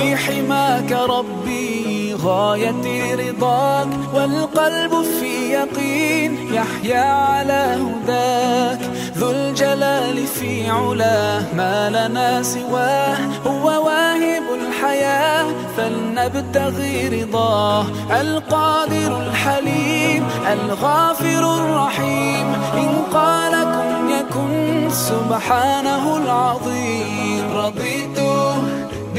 في حماك ربي غاية رضاك والقلب في يقين يحيا على هداك. ذو الجلال في علاه ما لنا سواه. هو واهب الحياة فلنبتغي رضاه. القادر الحليم الغافر الرحيم. إن قال كن يكن سبحانه العظيم. رضيت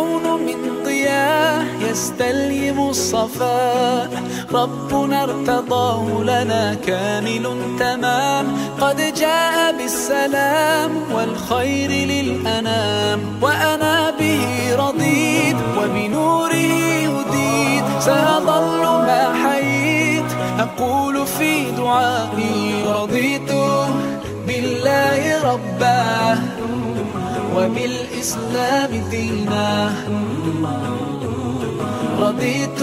والكون من ضياء يستلهم الصفاء. ربنا ارتضاه لنا كامل تمام. قد جاء بالسلام والخير للأنام. وأنا به رضيت وبنوره هديت. سأظل ما حييت. أقول في دعائي رضيت بالله ربا وبالإسلام دينا. رضيت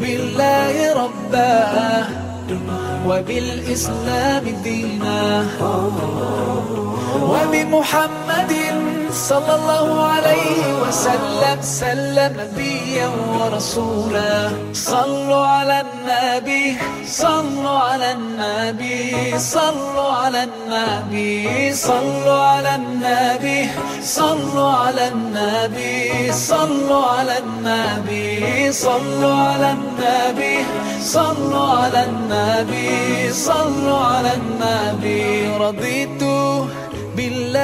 بالله ربا. وبالإسلام دينا. وبمحمد صلى الله عليه وسلم سلم نبيا ورسولا. صلوا على النبي صلوا على النبي صلوا على النبي صلوا على النبي صلوا على النبي صلوا على النبي صلوا على النبي صلوا على النبي صلوا على النبي. رضيت بالله